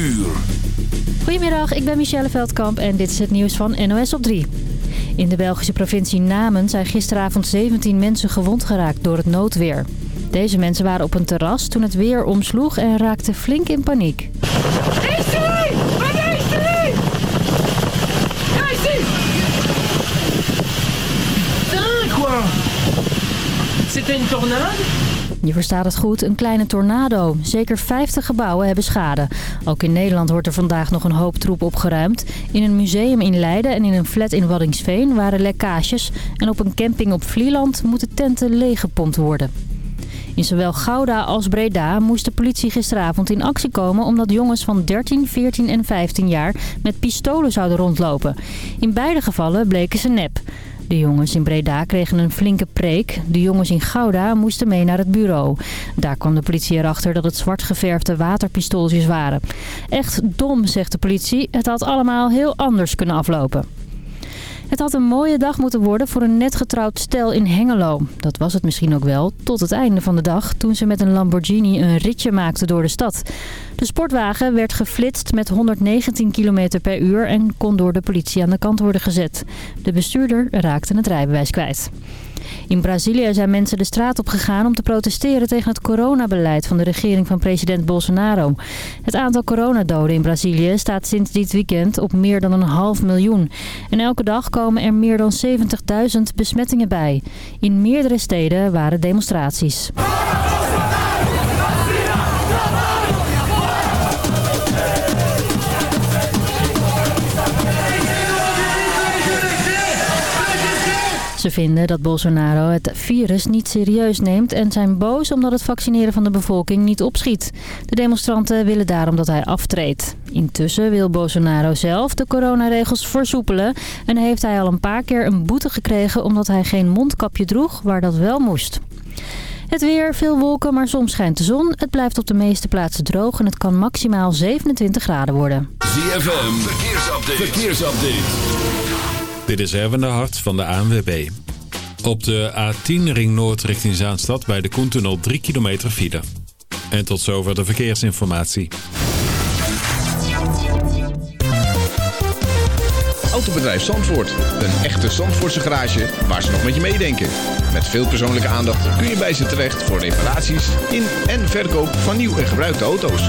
uur. Goedemiddag, ik ben Michelle Veldkamp en dit is het nieuws van NOS op 3. In de Belgische provincie Namen zijn gisteravond 17 mensen gewond geraakt door het noodweer. Deze mensen waren op een terras toen het weer omsloeg en raakten flink in paniek. C'était une tornade Je verstaat het goed, een kleine tornado. Zeker 50 gebouwen hebben schade. Ook in Nederland wordt er vandaag nog een hoop troep opgeruimd. In een museum in Leiden en in een flat in Waddingsveen waren lekkages. En op een camping op Vlieland moeten tenten leeggepompt worden. In zowel Gouda als Breda moest de politie gisteravond in actie komen... omdat jongens van 13, 14 en 15 jaar met pistolen zouden rondlopen. In beide gevallen bleken ze nep. De jongens in Breda kregen een flinke preek. De jongens in Gouda moesten mee naar het bureau. Daar kwam de politie erachter dat het zwart geverfde waterpistooltjes waren. Echt dom, zegt de politie. Het had allemaal heel anders kunnen aflopen. Het had een mooie dag moeten worden voor een net getrouwd stel in Hengelo. Dat was het misschien ook wel, tot het einde van de dag... toen ze met een Lamborghini een ritje maakten door de stad. De sportwagen werd geflitst met 119 km per uur... en kon door de politie aan de kant worden gezet. De bestuurder raakte het rijbewijs kwijt. In Brazilië zijn mensen de straat op gegaan om te protesteren tegen het coronabeleid van de regering van president Bolsonaro. Het aantal coronadoden in Brazilië staat sinds dit weekend op meer dan een half miljoen. En elke dag komen er meer dan 70.000 besmettingen bij. In meerdere steden waren demonstraties. Ze vinden dat Bolsonaro het virus niet serieus neemt en zijn boos omdat het vaccineren van de bevolking niet opschiet. De demonstranten willen daarom dat hij aftreedt. Intussen wil Bolsonaro zelf de coronaregels versoepelen en heeft hij al een paar keer een boete gekregen omdat hij geen mondkapje droeg waar dat wel moest. Het weer, veel wolken, maar soms schijnt de zon. Het blijft op de meeste plaatsen droog en het kan maximaal 27 graden worden. ZFM, verkeersupdate. verkeersupdate. Dit is Erwin de Hart van de ANWB. Op de A10 Ring Noord richting Zaanstad bij de Koentunnel 3 kilometer file. En tot zover de verkeersinformatie. Autobedrijf Zandvoort. Een echte Zandvoortse garage waar ze nog met je meedenken. Met veel persoonlijke aandacht kun je bij ze terecht voor reparaties in en verkoop van nieuw en gebruikte auto's.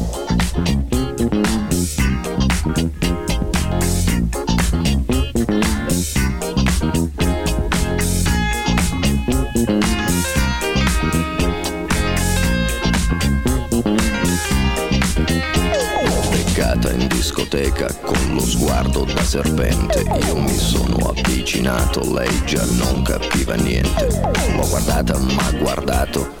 Serpente. Io mi sono avvicinato, lei già non capiva niente. L'ho guardata, ma guardato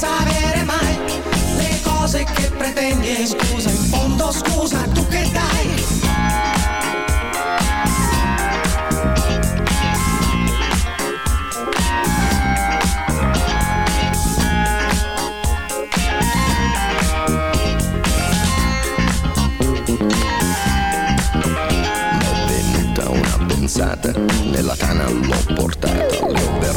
senza avere mai le cose che pretendi. E scusa in fondo scusa tu che dai? Una pensata nella tana l'ho portata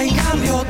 hay cambio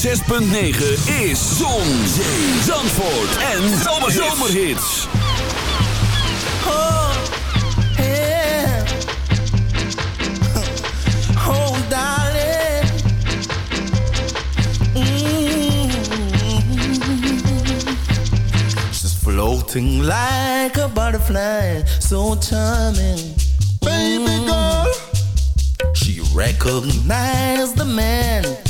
106.9 is Zon, Zee, Zandvoort en Zomerhits. Oh, yeah. Oh, darling. Mm. She's floating like a butterfly, so charming. Baby girl. She recognized the man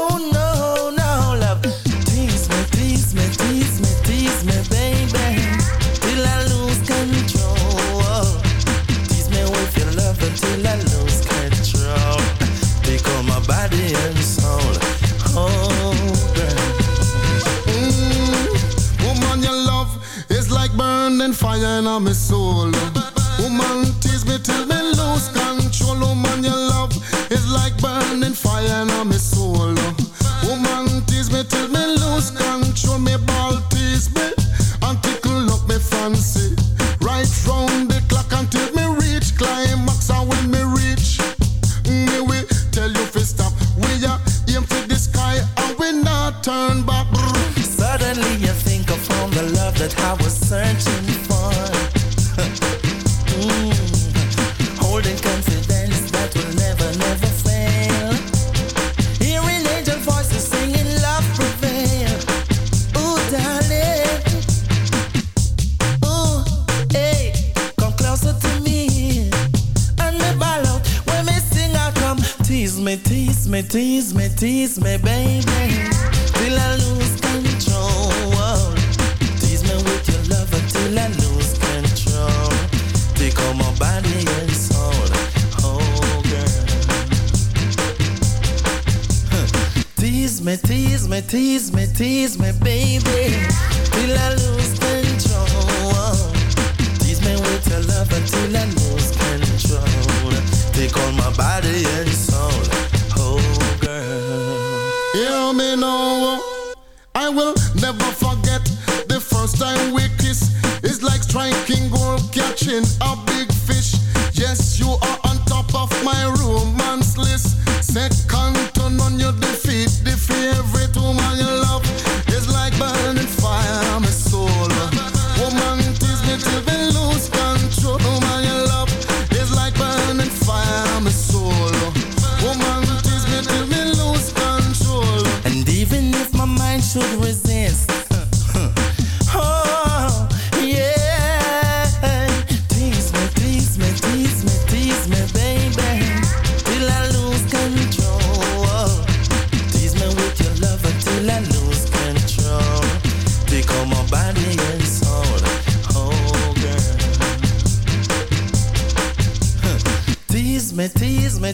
So we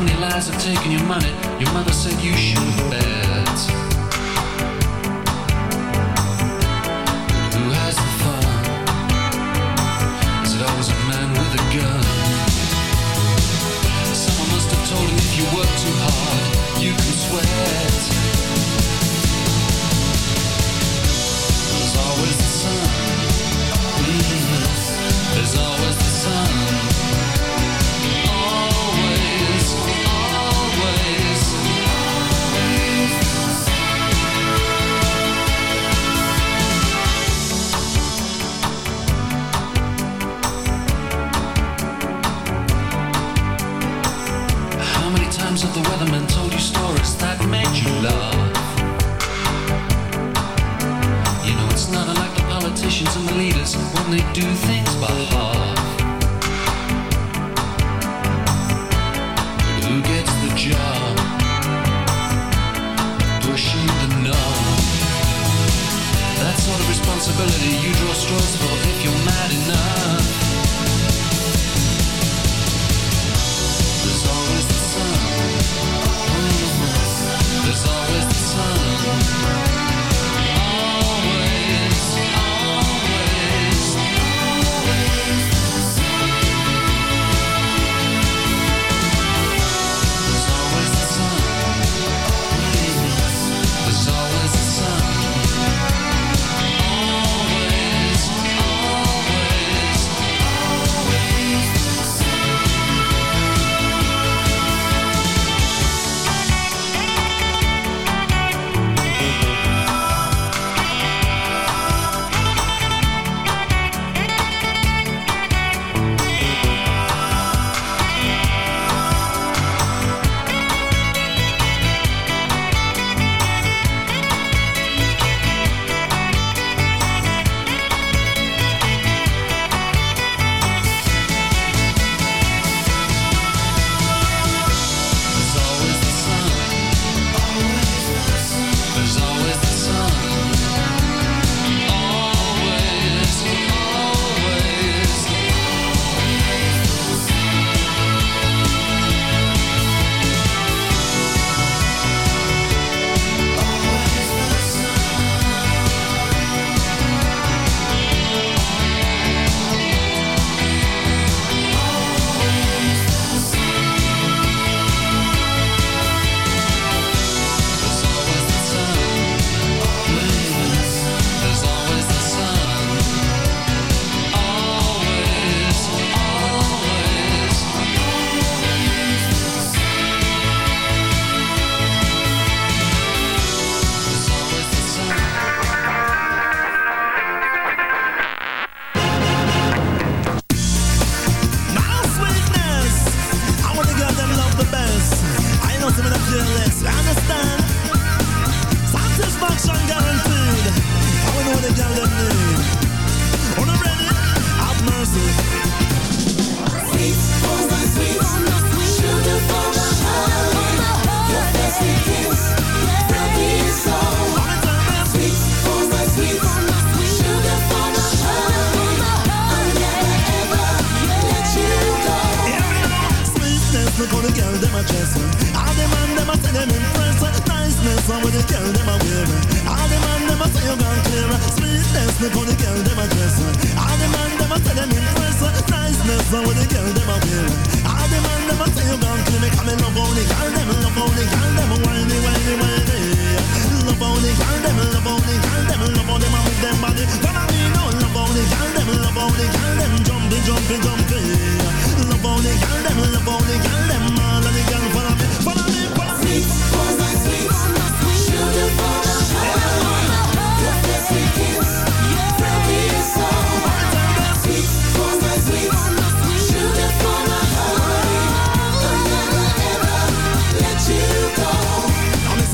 many lies have taken your money? Your mother said you shouldn't bet. Look how the girl them a dress. All the man them a say them impress. Niceness on with the girl them a wear. All the man them a say you gone clear. Sweetness look how the girl them a dress. All the man them a say them impress. Niceness on with the girl them a wear. All the man them a say you gone clear. Me come in love how the girl them, love how the girl them whiny, whiny, whiny. Love how the girl them, love how the girl them, love how them a move them body. Follow me now, love how the girl them, love how the girl them jumping, jumping, jumping. Love the girl them, love them,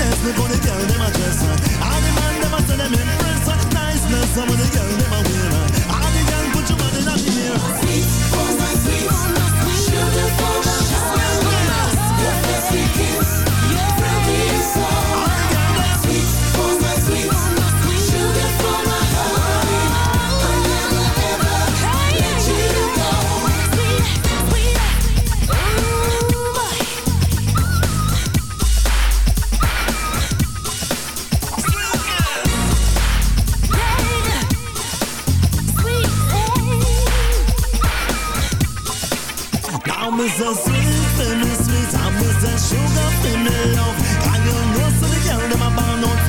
Sweetness, look how the girl dress. All the man them a them impress. Niceness, how the girl them a wear. All the girl put your body in the air. Sweet, oh my sweet, sugar for my heart. Your fancy kiss, Almas are sweet and sweet, almas a sugar female. love. I don't so the young, my bound on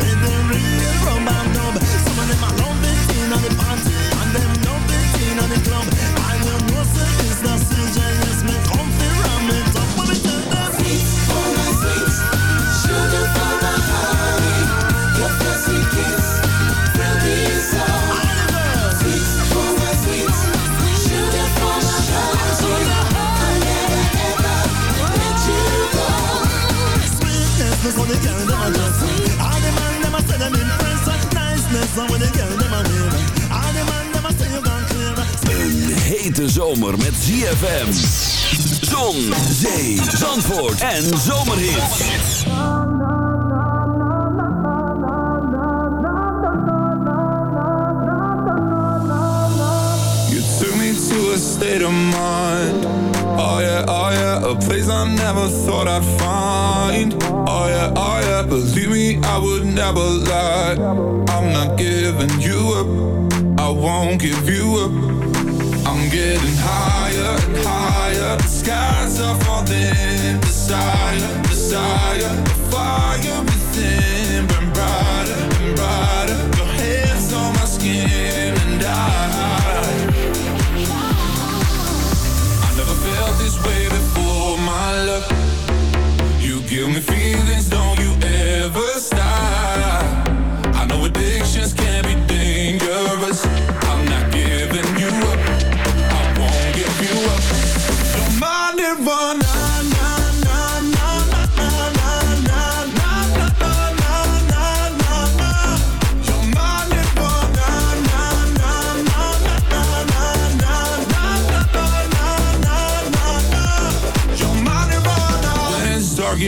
the girl a dress. All the man them a say them them a wear. All the man them. Een hete zomer met ZFM. Zon, zee, zandvoort en zomerhits. State of. Oh yeah, oh yeah, a place I never thought I'd find. Oh yeah, oh yeah, believe me, I would never lie. I'm not giving you up. I won't give you up. I'm getting higher and higher. The skies are falling. Desire, desire, the fire within burn brighter and brighter. Your hands on my skin and I.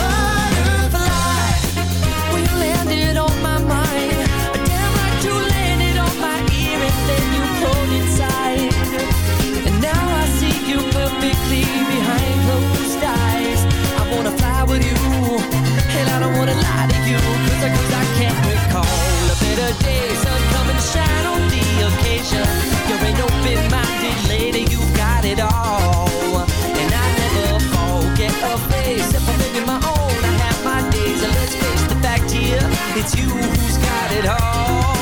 Butterfly, when you landed on my mind, damn like you landed on my ear and then you pulled inside. And now I see you perfectly lie to I, can't recall a better day. Sun shine on the occasion. You're open-minded lady, you got it all. And I never forget a face. Living my own, I have my days. And let's face the fact here, it's you who's got it all.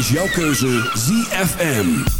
is jouw keuze ZFM.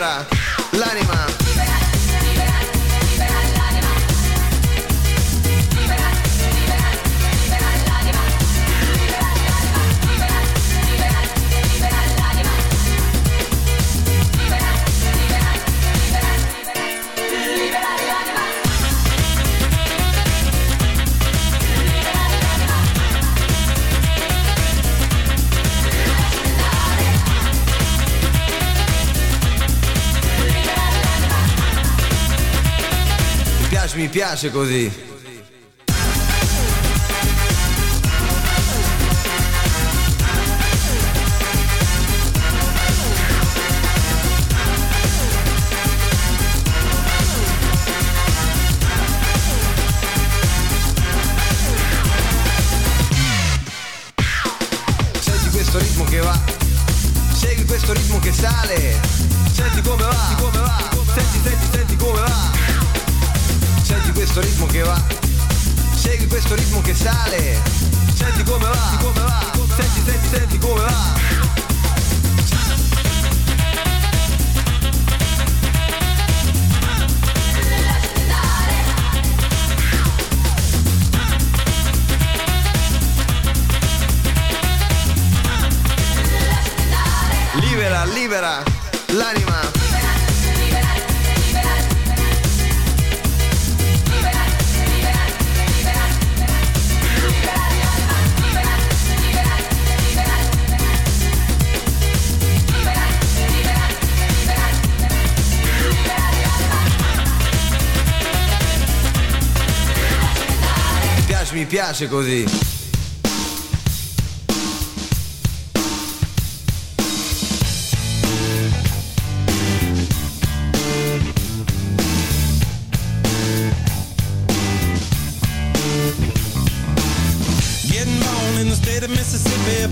libera l'anima. piace così. mi piace così.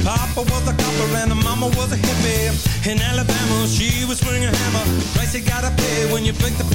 Papa was a copper and mama was a hippie. In Alabama, she was swinging a hammer. Price you gotta pay when you break the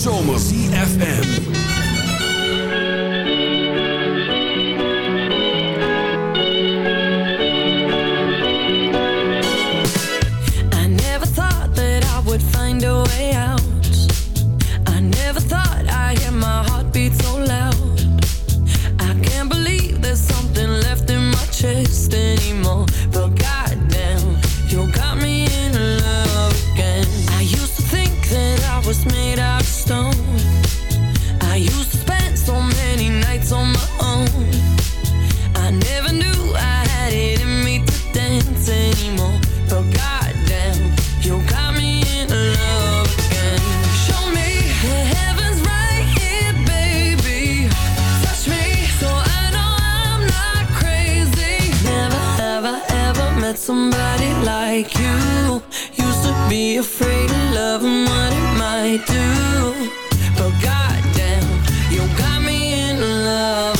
zomer. CFM. somebody like you. Used to be afraid of love and what it might do. But goddamn, you got me in love.